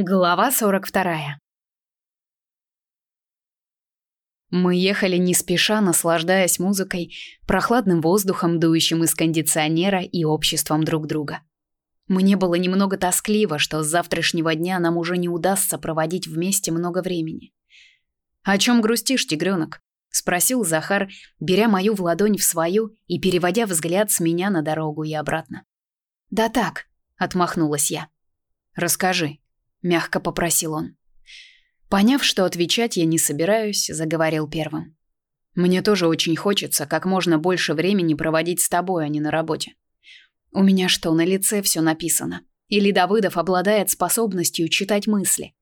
Глава 42. Мы ехали не спеша, наслаждаясь музыкой, прохладным воздухом, дующим из кондиционера и обществом друг друга. Мне было немного тоскливо, что с завтрашнего дня нам уже не удастся проводить вместе много времени. «О чем грустишь, тигренок?» — спросил Захар, беря мою в ладонь в свою и переводя взгляд с меня на дорогу и обратно. «Да так», — отмахнулась я. «Расскажи», мягко попросил он. Поняв, что отвечать я не собираюсь, заговорил первым. Мне тоже очень хочется как можно больше времени проводить с тобой, а не на работе. У меня что, на лице все написано? Или Давыдов обладает способностью читать мысли?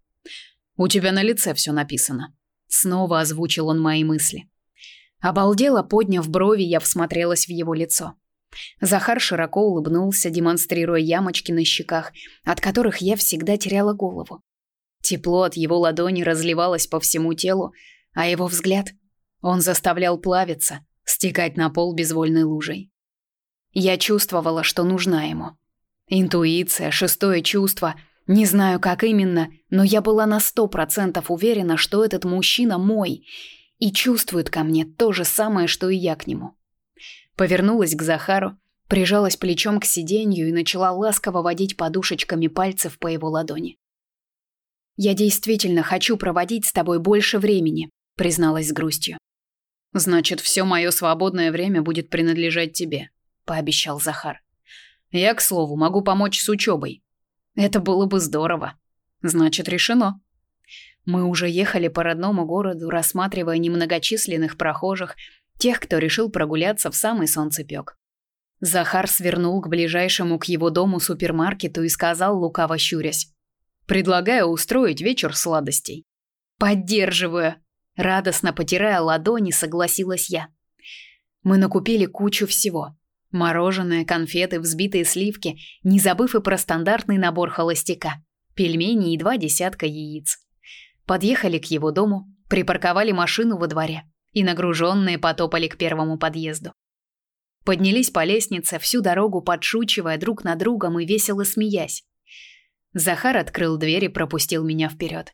У тебя на лице все написано. Снова озвучил он мои мысли. Обалдело, подняв брови, я всмотрелась в его лицо. Захар широко улыбнулся, демонстрируя ямочки на щеках, от которых я всегда теряла голову. Тепло от его ладони разливалось по всему телу, а его взгляд он заставлял плавиться, стекать на пол безвольной лужей. Я чувствовала, что нужна ему. Интуиция, шестое чувство, не знаю, как именно, но я была на сто процентов уверена, что этот мужчина мой и чувствует ко мне то же самое, что и я к нему. Повернулась к Захару, прижалась плечом к сиденью и начала ласково водить подушечками пальцев по его ладони. «Я действительно хочу проводить с тобой больше времени», — призналась с грустью. «Значит, все мое свободное время будет принадлежать тебе», — пообещал Захар. «Я, к слову, могу помочь с учебой. Это было бы здорово. Значит, решено». Мы уже ехали по родному городу, рассматривая немногочисленных прохожих, тех, кто решил прогуляться в самый солнцепёк. Захар свернул к ближайшему к его дому супермаркету и сказал, лукаво щурясь: "Предлагаю устроить вечер сладостей". "Поддерживаю", радостно потирая ладони, согласилась я. Мы накупили кучу всего: мороженое, конфеты, взбитые сливки, не забыв и про стандартный набор холостяка: пельмени и два десятка яиц. Подъехали к его дому, припарковали машину во дворе и нагруженные потопали к первому подъезду. Поднялись по лестнице, всю дорогу подшучивая друг над другом и весело смеясь. Захар открыл дверь и пропустил меня вперед.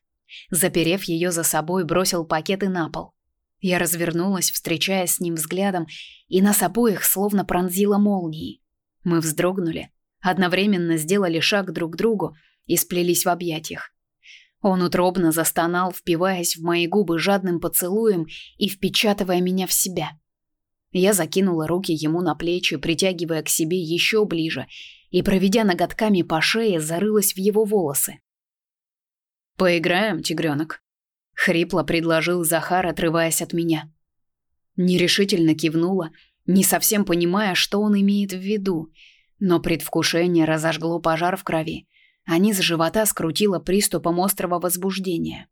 Заперев ее за собой, бросил пакеты на пол. Я развернулась, встречаясь с ним взглядом, и нас обоих словно пронзила молнией. Мы вздрогнули, одновременно сделали шаг друг к другу и сплелись в объятиях. Он утробно застонал, впиваясь в мои губы жадным поцелуем и впечатывая меня в себя. Я закинула руки ему на плечи, притягивая к себе еще ближе, и, проведя ноготками по шее, зарылась в его волосы. «Поиграем, тигренок?» — хрипло предложил Захар, отрываясь от меня. Нерешительно кивнула, не совсем понимая, что он имеет в виду, но предвкушение разожгло пожар в крови, а низ живота скрутило приступом острого возбуждения.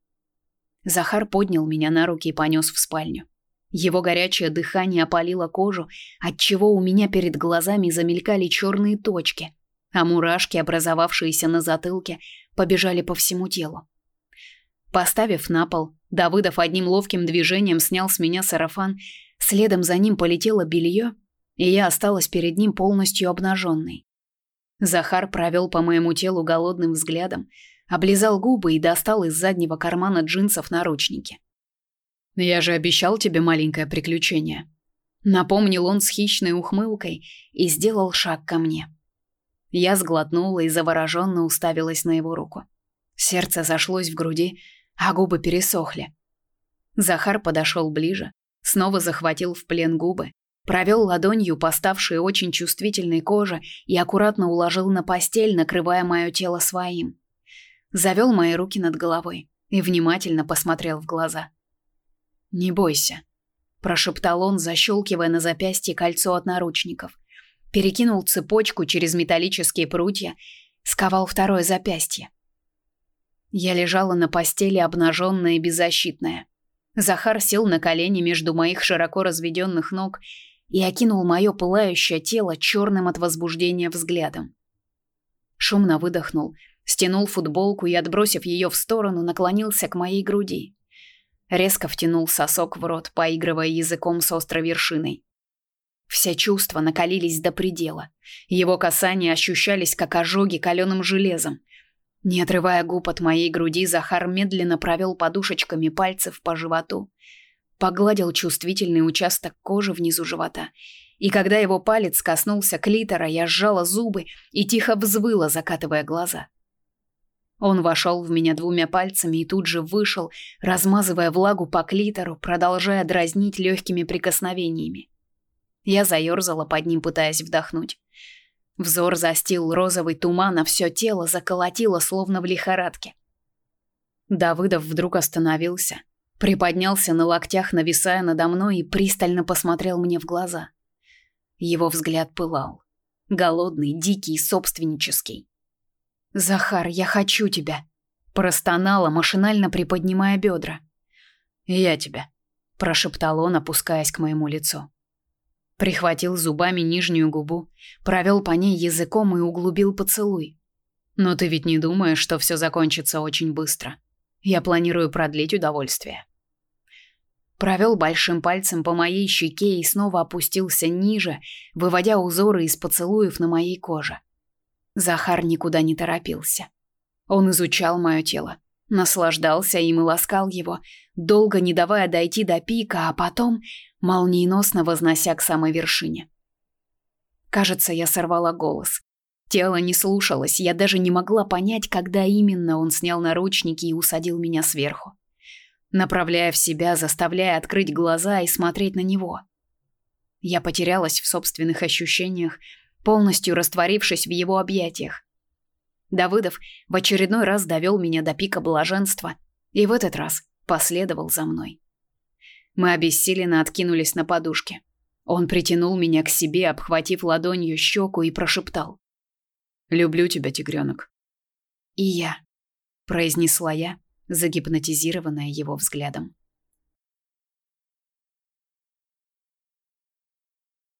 Захар поднял меня на руки и понес в спальню. Его горячее дыхание опалило кожу, отчего у меня перед глазами замелькали черные точки, а мурашки, образовавшиеся на затылке, побежали по всему телу. Поставив на пол, Давыдов одним ловким движением снял с меня сарафан, следом за ним полетело белье, и я осталась перед ним полностью обнаженной. Захар провел по моему телу голодным взглядом, облизал губы и достал из заднего кармана джинсов наручники. «Я же обещал тебе маленькое приключение», — напомнил он с хищной ухмылкой и сделал шаг ко мне. Я сглотнула и завороженно уставилась на его руку. Сердце зашлось в груди, а губы пересохли. Захар подошел ближе, снова захватил в плен губы, Провел ладонью по ставшей очень чувствительной коже и аккуратно уложил на постель, накрывая мое тело своим. Завел мои руки над головой и внимательно посмотрел в глаза. «Не бойся», – прошептал он, защелкивая на запястье кольцо от наручников. Перекинул цепочку через металлические прутья, сковал второе запястье. Я лежала на постели, обнаженная и беззащитная. Захар сел на колени между моих широко разведенных ног и окинул мое пылающее тело черным от возбуждения взглядом. Шумно выдохнул, стянул футболку и, отбросив ее в сторону, наклонился к моей груди. Резко втянул сосок в рот, поигрывая языком с острой вершиной. Все чувства накалились до предела. Его касания ощущались как ожоги каленым железом. Не отрывая губ от моей груди, Захар медленно провел подушечками пальцев по животу, погладил чувствительный участок кожи внизу живота. И когда его палец коснулся клитора, я сжала зубы и тихо взвыла, закатывая глаза. Он вошел в меня двумя пальцами и тут же вышел, размазывая влагу по клитору, продолжая дразнить легкими прикосновениями. Я заерзала под ним, пытаясь вдохнуть. Взор застил розовый туман, а все тело заколотило, словно в лихорадке. Давыдов вдруг остановился, приподнялся на локтях, нависая надо мной и пристально посмотрел мне в глаза. Его взгляд пылал. Голодный, дикий, собственнический. «Захар, я хочу тебя!» Простонала, машинально приподнимая бедра. «Я тебя», – прошептал он, опускаясь к моему лицу. Прихватил зубами нижнюю губу, провел по ней языком и углубил поцелуй. Но ты ведь не думаешь, что все закончится очень быстро. Я планирую продлить удовольствие. Провел большим пальцем по моей щеке и снова опустился ниже, выводя узоры из поцелуев на моей коже. Захар никуда не торопился. Он изучал мое тело, наслаждался им и ласкал его, долго не давая дойти до пика, а потом молниеносно вознося к самой вершине. Кажется, я сорвала голос. Тело не слушалось, я даже не могла понять, когда именно он снял наручники и усадил меня сверху, направляя в себя, заставляя открыть глаза и смотреть на него. Я потерялась в собственных ощущениях, полностью растворившись в его объятиях. Давыдов в очередной раз довел меня до пика блаженства и в этот раз последовал за мной. Мы обессиленно откинулись на подушке. Он притянул меня к себе, обхватив ладонью щеку и прошептал. «Люблю тебя, тигренок». «И я», — произнесла я, загипнотизированная его взглядом.